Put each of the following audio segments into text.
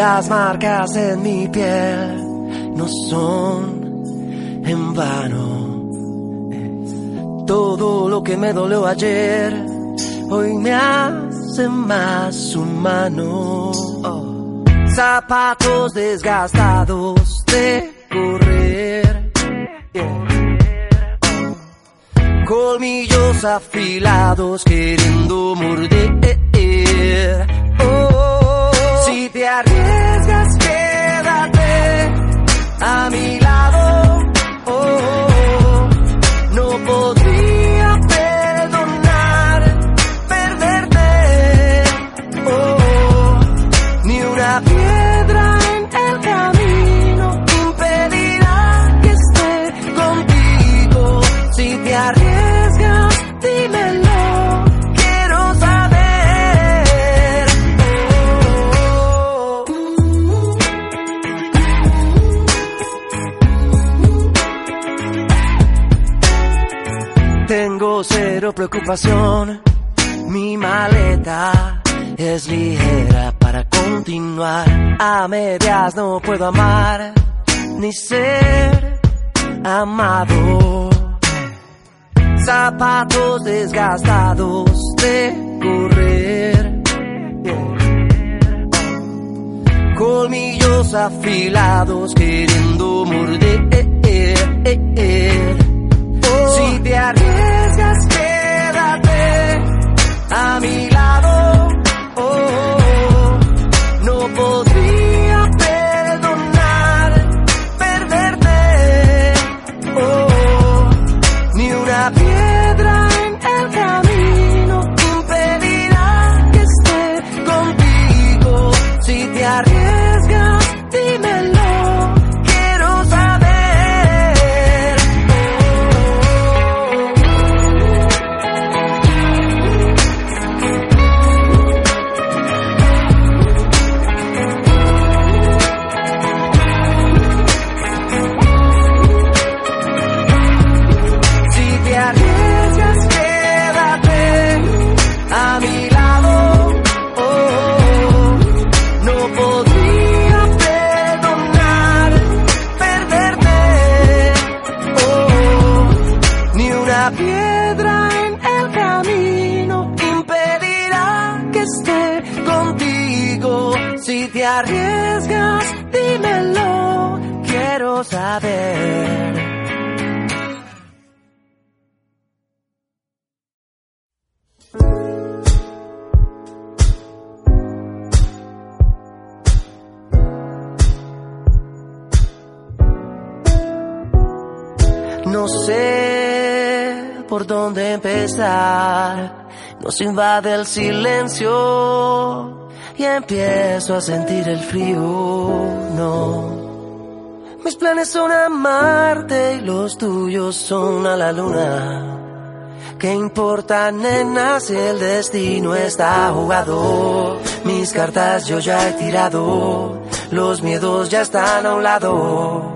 Las marcas en mi piel no son en vano. Todo lo que me dolió ayer hoy me hace más humano. Zapatos desgastados de correr. Colmillos afilados queriendo morder. Oh, si te arriesgas, quédate a mi lado. Oh, no podría preocupación, mi maleta es ligera para continuar. A medias no puedo amar, ni ser amado. Zapatos desgastados de correr. Colmillos afilados queriendo morder. Si te arriesgas, a mi lado. Oh, no podría perdonar perderte. Oh, ni una piedra en el camino impedirá que esté contigo. Si te arriesgas, No sé por dónde empezar. Nos invade el silencio y empiezo a sentir el frío. No. Mis planes son amarte y los tuyos son a la luna. ¿Qué importa, nena, si el destino está jugado? Mis cartas yo ya he tirado, los miedos ya están a un lado.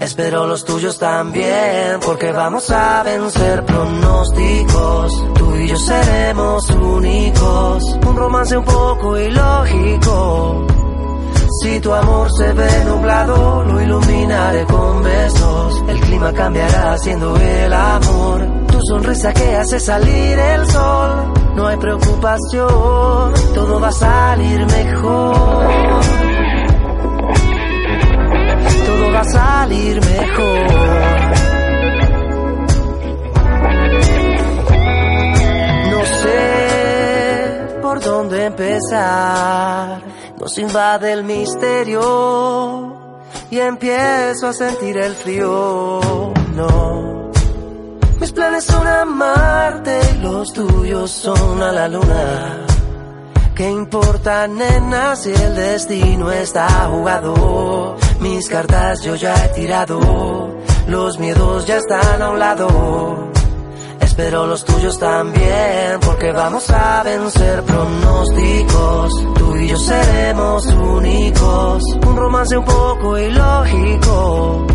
Espero los tuyos también, porque vamos a vencer pronósticos. Tú y yo seremos únicos, un romance un poco ilógico. Si tu amor se ve nublado, lo iluminaré con besos. El clima cambiará siendo el amor. Tu sonrisa que hace salir el sol. No hay preocupación, todo va a salir mejor. Todo va a salir mejor. No sé por dónde empezar. Nos invade el misterio y empiezo a sentir el frío. No. Mis planes son amarte y los tuyos son a la luna. ¿Qué importa, nena, si el destino está jugado? Mis cartas yo ya he tirado, los miedos ya están a un lado. Espero los tuyos también, porque vamos a vencer pronósticos. Tú y yo seremos únicos, un romance un poco ilógico.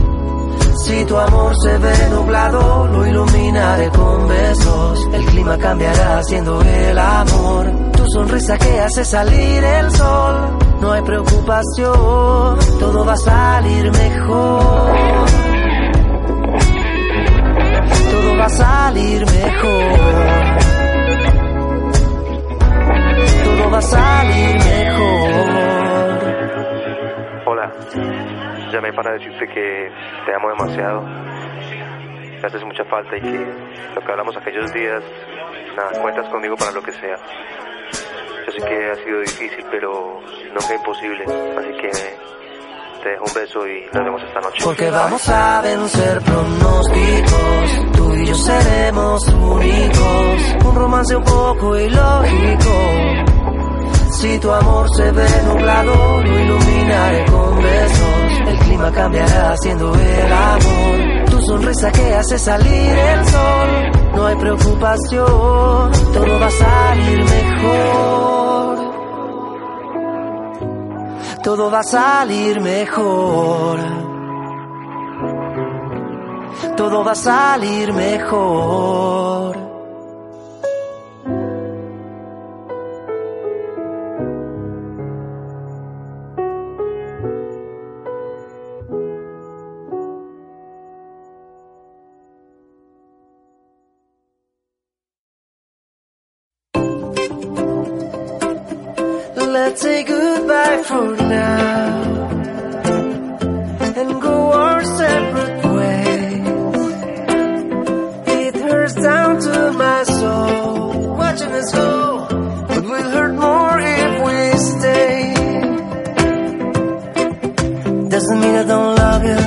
Si tu amor se ve nublado, lo iluminaré con besos. El clima cambiará siendo el amor. Tu sonrisa que hace salir el sol. No hay preocupación, todo va a salir mejor. Todo va a salir mejor. Todo va a salir mejor. Hola, llamé para decirte que te amo demasiado. Me haces mucha falta y que lo que hablamos aquellos días, nada, cuentas conmigo para lo que sea. Yo sé que ha sido difícil, pero nunca imposible. Así que te dejo un beso y nos vemos esta noche. Porque vamos a vencer pronósticos, y yo seremos únicos. Un romance un poco ilógico. Si tu amor se ve nublado, lo iluminaré con besos. El clima cambiará haciendo el amor. Tu sonrisa que hace salir el sol. No hay preocupación, todo va a salir mejor. Todo va a salir mejor. Todo va a salir mejor. Doesn't mean I don't love you.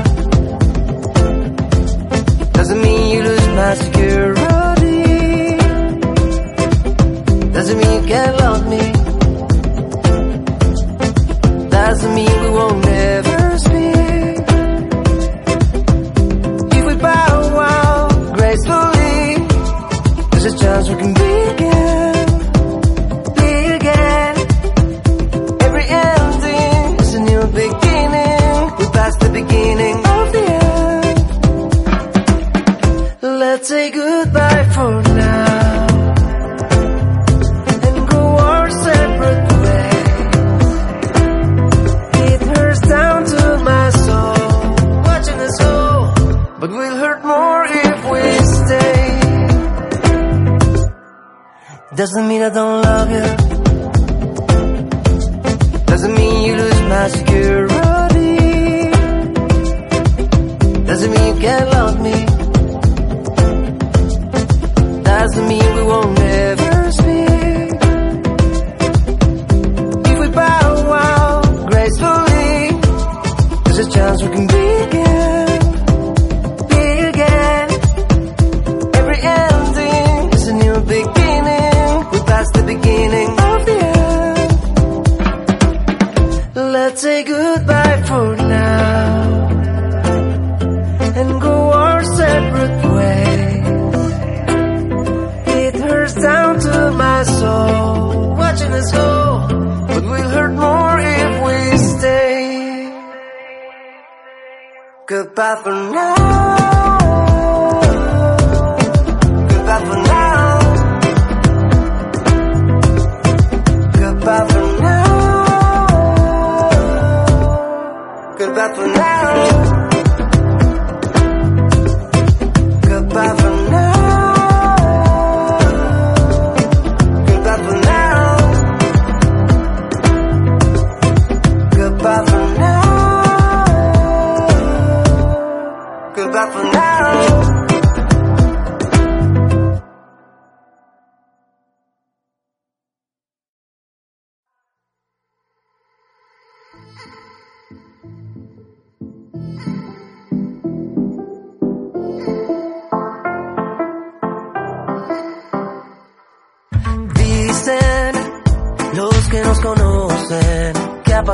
Doesn't mean you lose my security. Doesn't mean you can't love me doesn't mean we won't ever speak. If we bow out gracefully, there's a chance we can begin. Doesn't mean I don't love you. Doesn't mean you lose my security.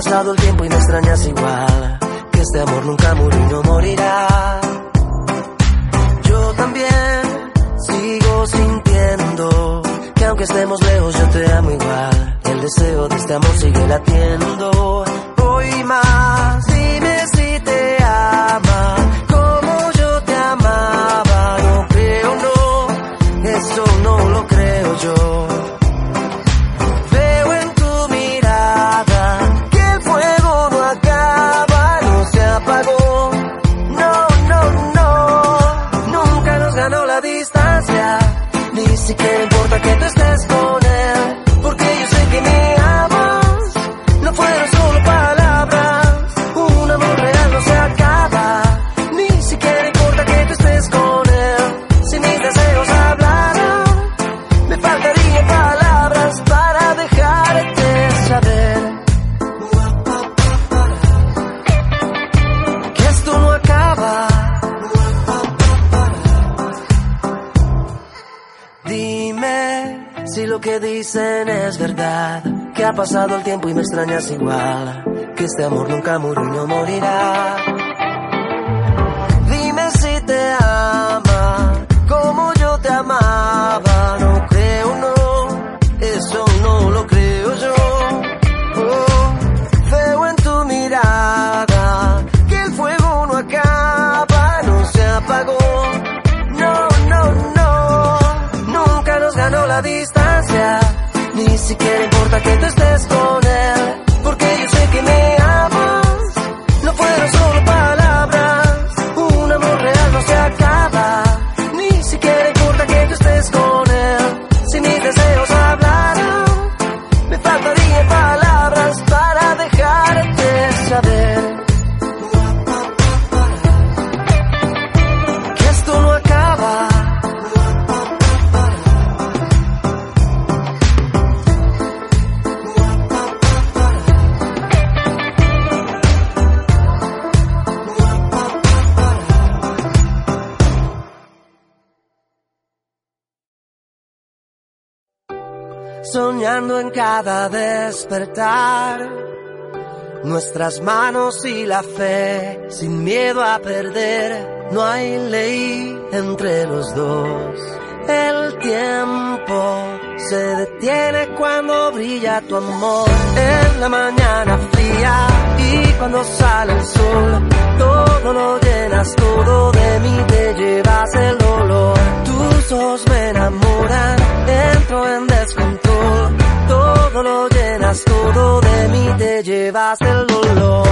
Pasado el tiempo y me extrañas igual. Que este amor nunca murió dicen es verdad, que ha pasado el tiempo y me extrañas igual, que este amor nunca murió morirá. siquiera importa que te en cada despertar. Nuestras manos y la fe, sin miedo a perder, no hay ley entre los dos. El tiempo se detiene cuando brilla tu amor en la mañana fría y cuando sale el sol. Todo lo llenas, todo de mí te llevas el olor. Tus ojos me enamoran, entro en descontrol todo lo llenas, todo de mí te llevas el dolor.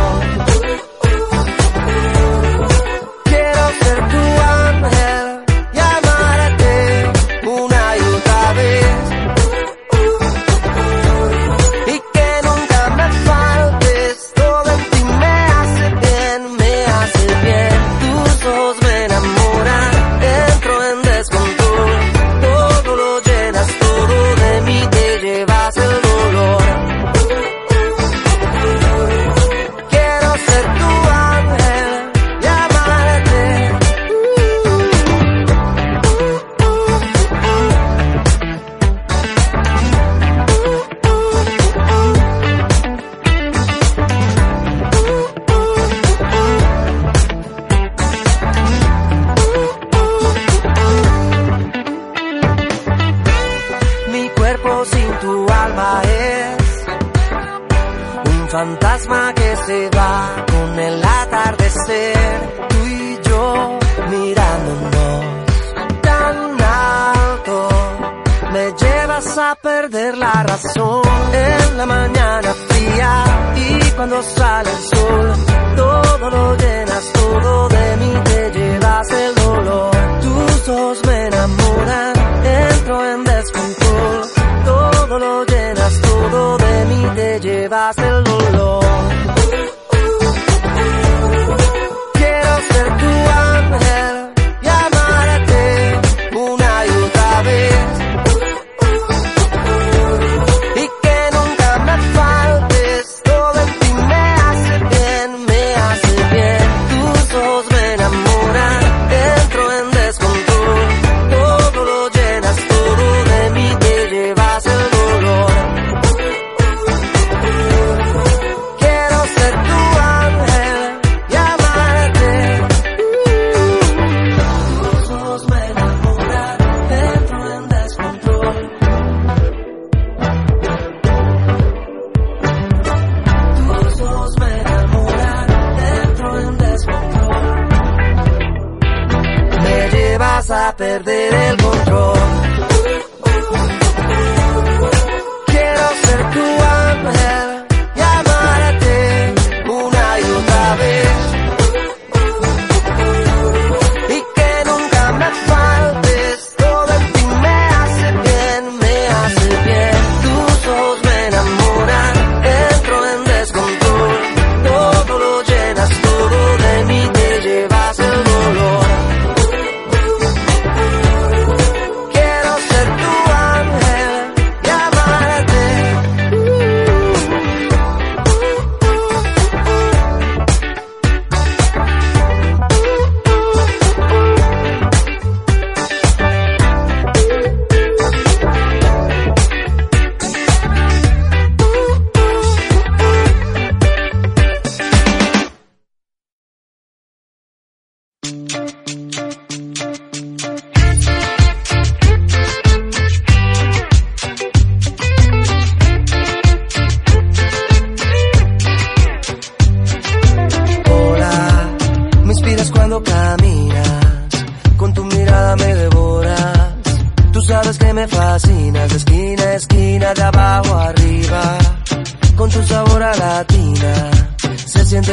Quiero ser tu llevas el dolor.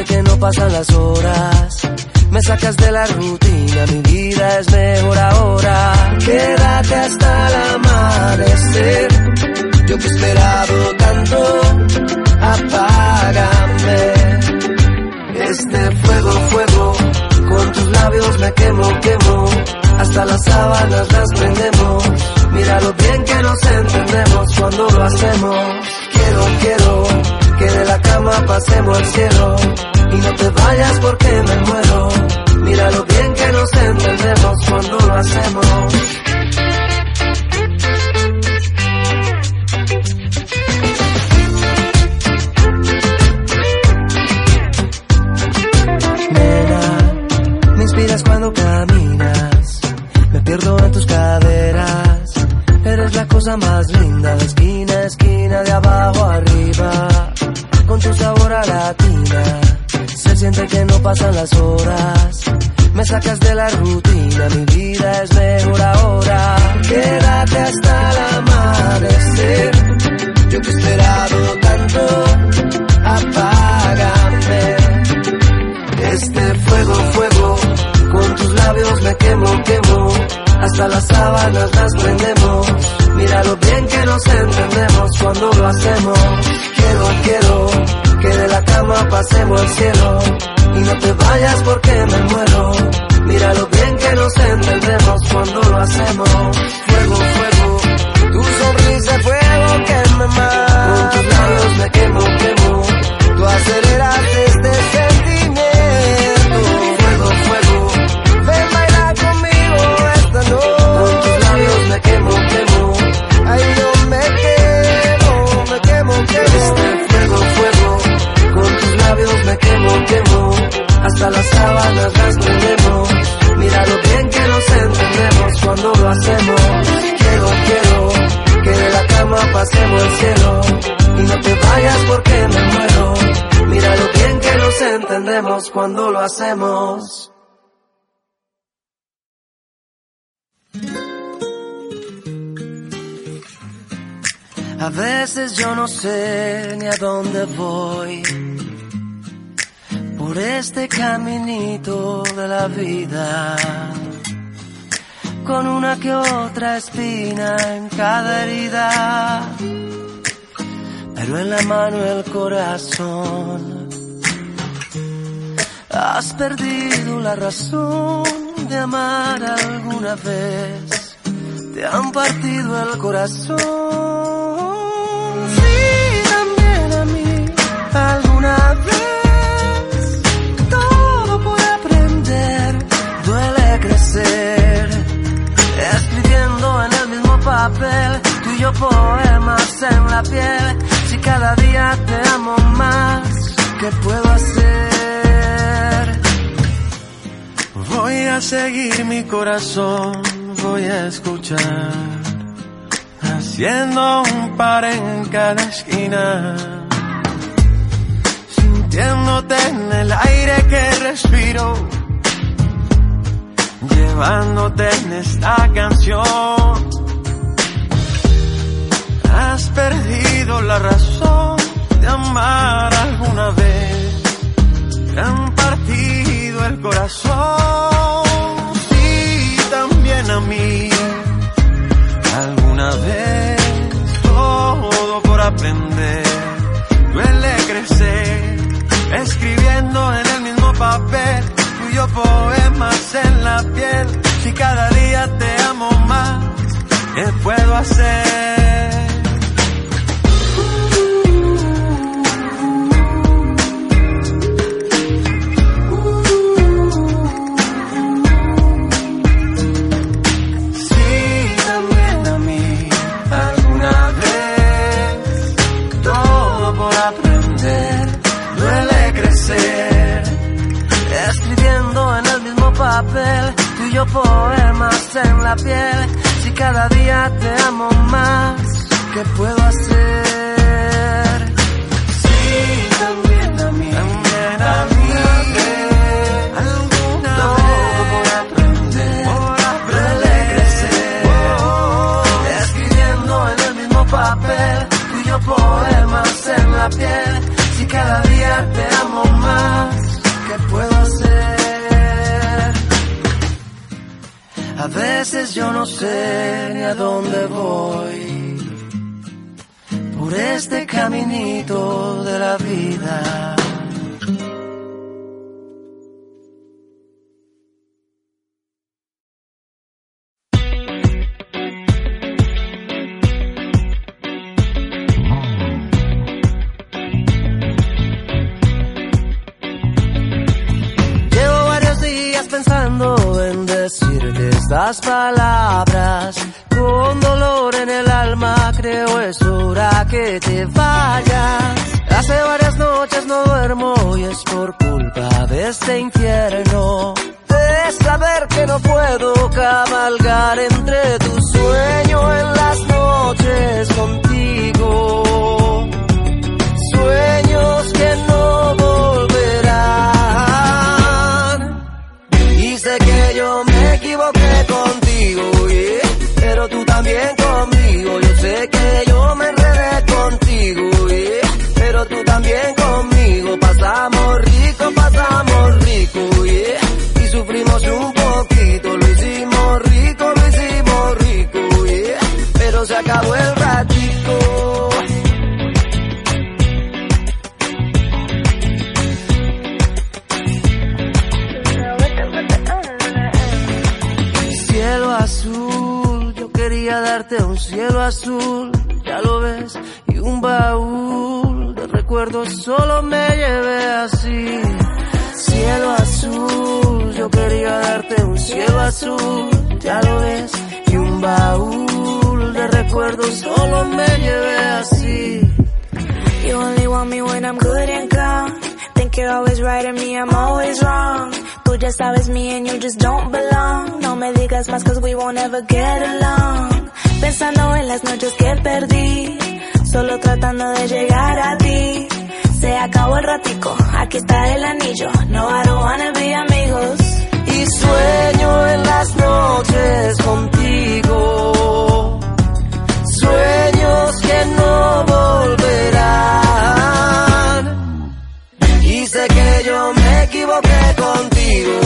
Que no pasan las horas, me sacas de la rutina, mi vida es mejor ahora. Quédate hasta el amanecer, yo que he esperado tanto, apágame. Este fuego, fuego, con tus labios me quemo, quemo hasta las sábanas las prendemos. Mira lo bien que nos entendemos cuando lo hacemos. Quiero, quiero que de la cama pasemos al cielo. Y no te vayas porque me muero. Mira lo bien que nos entendemos cuando lo hacemos. me inspiras cuando caminas pierdo en tus caderas. Eres la cosa más linda de esquina a esquina, de abajo arriba. Con tu sabor a latina, siente que no pasan las horas. Me sacas de la rutina, mi vida es mejor ahora. Quédate hasta el amanecer. Yo te he esperado tanto, apágame. Este fuego, fuego, con tus labios me quemo, quemo hasta las sábanas las prendemos. Mira lo bien que nos entendemos cuando lo hacemos. Quiero, quiero que de la cama pasemos al cielo. Y no te vayas porque me muero. Mira lo bien que nos entendemos cuando lo hacemos. Fuego, Hasta las sábanas las prendemos. Mira lo bien que nos entendemos cuando lo hacemos. Quiero, quiero que de la cama pasemos al cielo. Y no te vayas porque me muero. Mira lo bien que nos entendemos cuando lo hacemos. A veces yo no sé ni a dónde voy por este caminito de la vida, con una que otra espina en cada herida, pero en la mano el corazón. Has perdido la razón de amar alguna vez, te han partido el corazón alguna Escribiendo en el mismo papel, tú y poemas en la piel. Si cada día te amo más, ¿qué puedo hacer? Voy a seguir mi corazón, voy a escuchar. Haciendo un par en cada esquina sintiéndote en el aire que respiro, llevándote en esta canción. Has perdido la razón de amar alguna vez, te han partido el corazón, sí, también a mí, alguna vez, todo por aprender, duele crecer escribiendo en el mismo papel, tuyo poemas en la piel. Si cada día te amo más, ¿qué puedo hacer? Tú y yo poemas en la piel. Si cada día te amo más, ¿qué puedo hacer? Sí, también a mí, también sé ni a dónde voy por este caminito de la vida. Llevo varios días pensando en decirte estas palabras. Este infierno. De saber que no puedo cabalgar entre las noches que perdí. Solo tratando de llegar a ti. Se acabó el ratico, aquí está el anillo. No, I don't wanna be amigos. y sueño en las noches contigo. Sueños que no volverán. Y sé que yo me equivoqué contigo,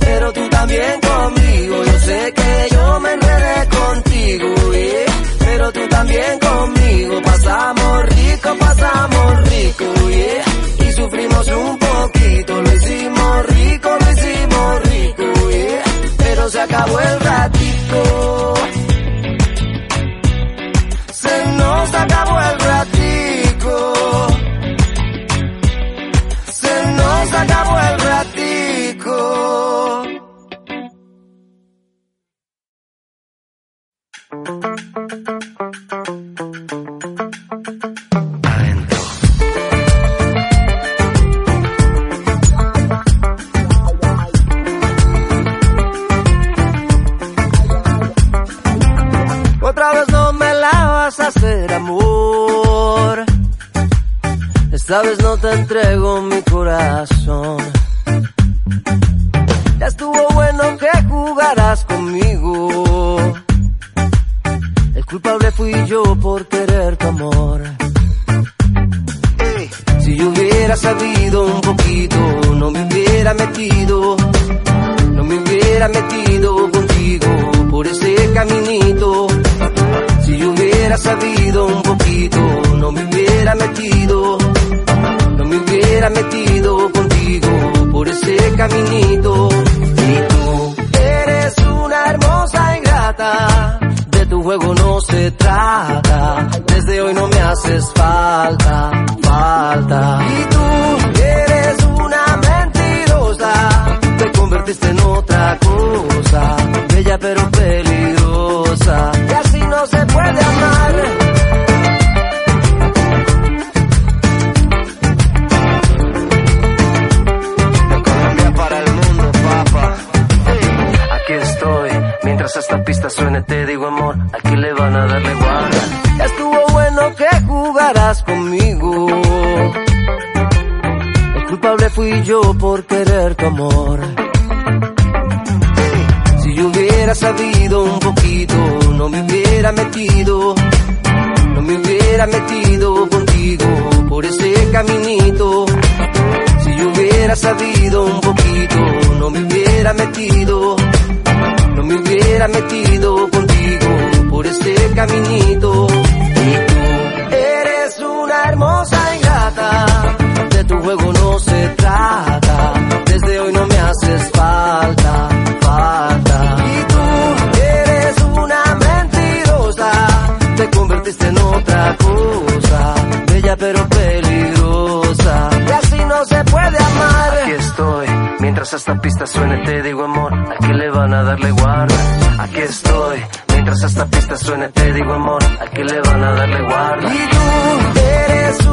pero tú también conmigo. Yo sé que yo me enredé contigo, tú también conmigo. Pasamos rico, pasamos rico, yeah, y sufrimos un poquito. Lo hicimos rico, lo hicimos rico, pero se acabó el ratico. Se nos acabó el ratico. Se nos acabó el Vez no te entrego mi corazón. Ya estuvo bueno que jugaras conmigo. El culpable fui yo por querer tu amor. Si yo hubiera sabido un poquito, no me hubiera metido. No me hubiera metido contigo por ese caminito. Si yo hubiera sabido un poquito, no me hubiera metido. No me hubiera metido contigo por ese caminito. Y tú eres una hermosa ingrata. De tu juego no se trata. Desde hoy no me haces falta, falta. Y tú eres una mentirosa. Te convertiste en otra cosa. Bella pero peligrosa. Esta pista suene te digo amor, aquí le van a darle guarda. Estuvo bueno que jugaras conmigo. El culpable fui yo por querer tu amor. Si yo hubiera sabido un poquito, no me hubiera metido. No me hubiera metido contigo por ese caminito. Si yo hubiera sabido un poquito, no me hubiera metido. No me hubiera metido contigo por este caminito. Y tú eres una hermosa ingrata, de tu juego no se trata, desde hoy no me haces falta, falta. Y tú eres una mentirosa, te convertiste en otra cosa, bella pero mientras esta pista suene te digo amor, ¿a qué le van a darle guarda? Aquí estoy, mientras esta pista suene te digo amor, ¿a qué le van a darle guarda? Y tú eres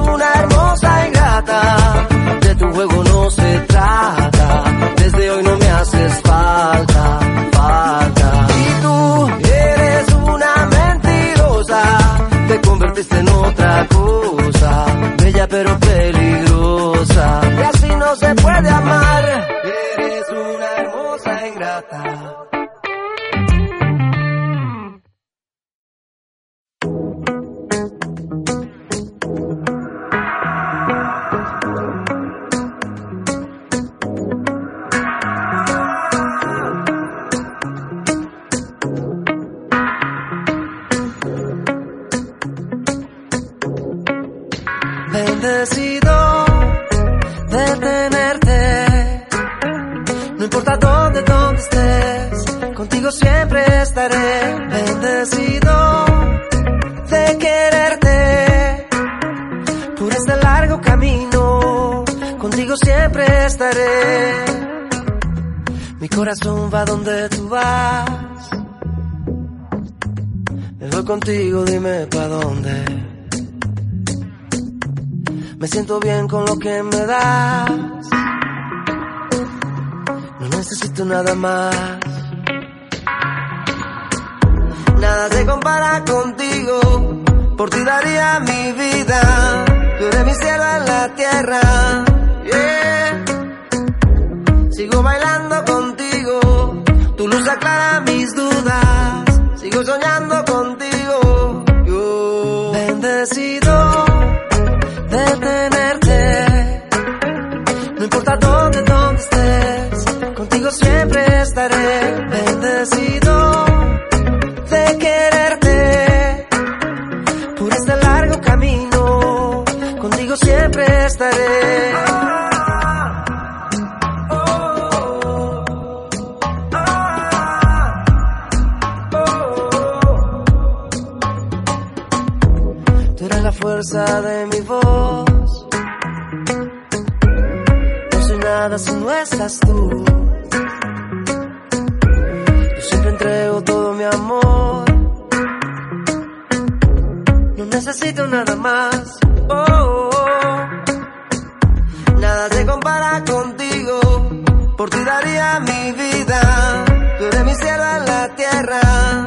contigo, dime pa' dónde. Me siento bien con lo que me das. No necesito nada más. Nada te compara contigo. Por ti daría mi vida. Tú eres mi cielo en la tierra. Sigo bailando contigo. Tu luz aclara mis dudas. Sigo soñando contigo. Yo siempre entrego todo mi amor. No necesito nada más. Oh, oh, oh. Nada te compara contigo. Por ti daría mi vida. Tú eres mi cielo en la tierra.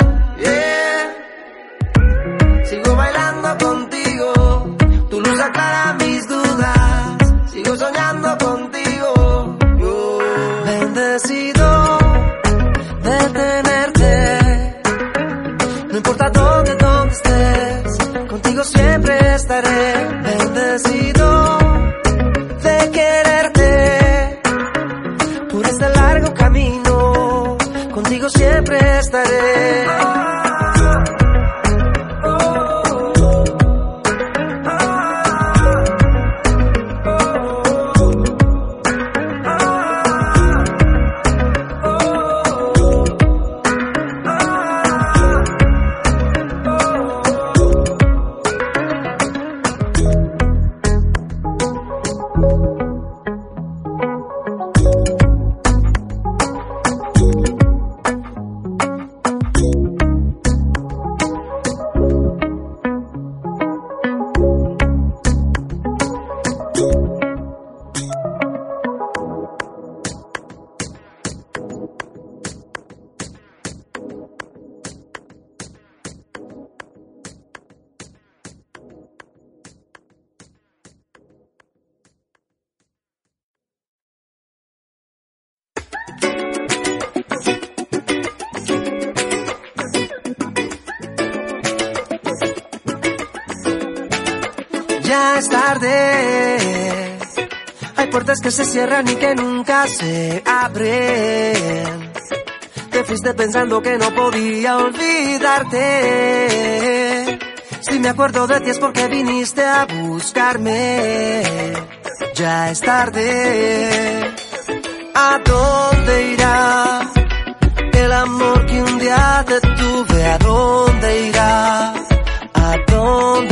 Que se cierran y que nunca se abren. Te fuiste pensando que no podía olvidarte. Si me acuerdo de ti es porque viniste a buscarme. Ya es tarde. ¿A dónde irá el amor que un día te tuve? ¿A dónde irá? ¿A dónde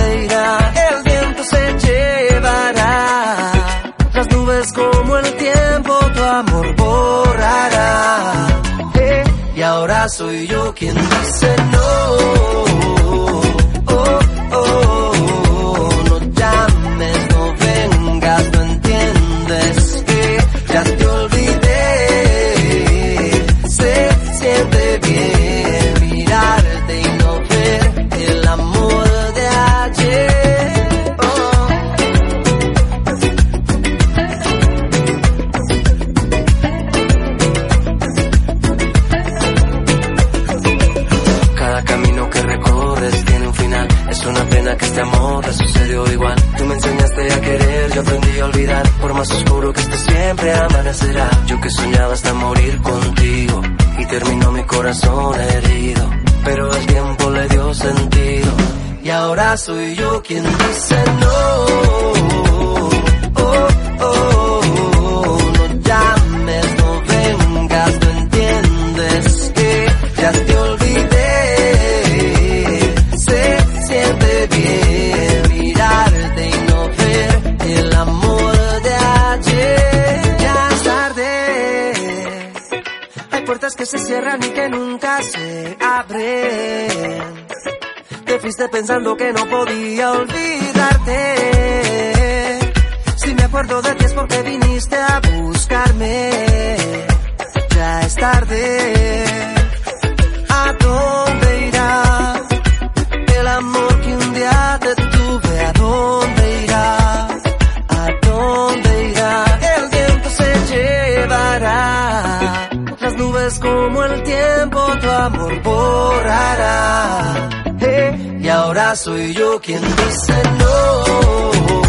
soy yo quien dice no. Quien dice no. que se cierran y que nunca se abren. Te fuiste pensando que no podía olvidarte. Si me acuerdo de ti es porque viniste a buscarme. Ya es tarde. ¿A ahora soy yo quien dice no.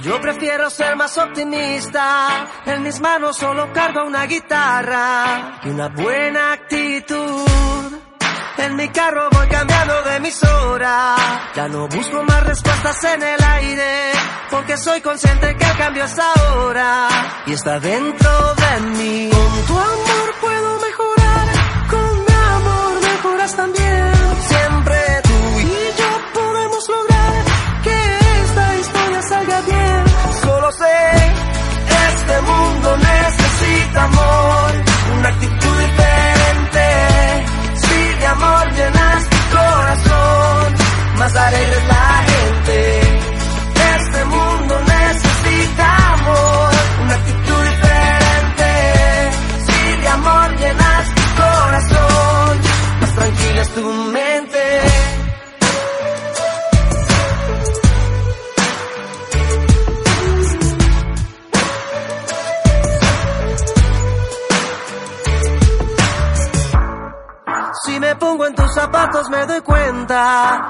Yo prefiero ser más optimista. En mis manos solo cargo una guitarra y una buena actitud. En mi carro voy cambiando de emisora. Ya no busco más respuestas en el aire, porque soy consciente que el cambio es ahora y está dentro de mí. Con tu amor puedo mejorar, con mi amor mejoras también.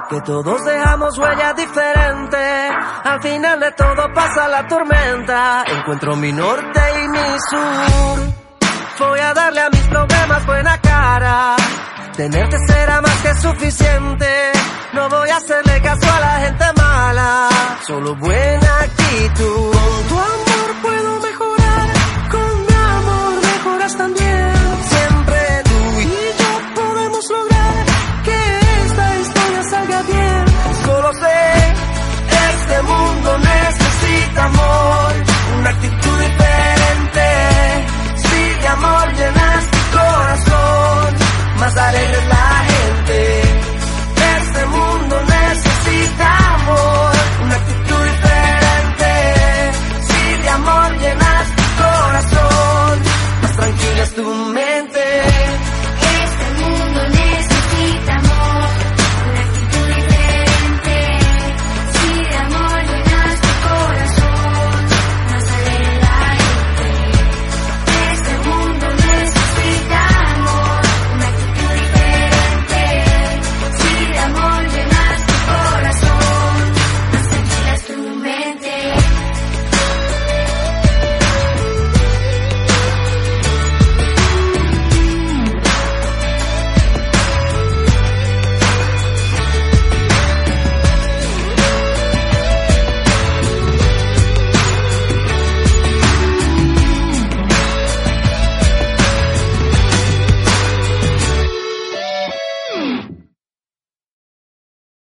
Que todos dejamos huella diferente. Al final de todo pasa la tormenta. Encuentro mi norte y mi sur. Voy a darle a mis problemas buena cara. Tenerte será más que suficiente. No voy a hacerle caso a la gente mala. Solo buena actitud. sé, este mundo necesita.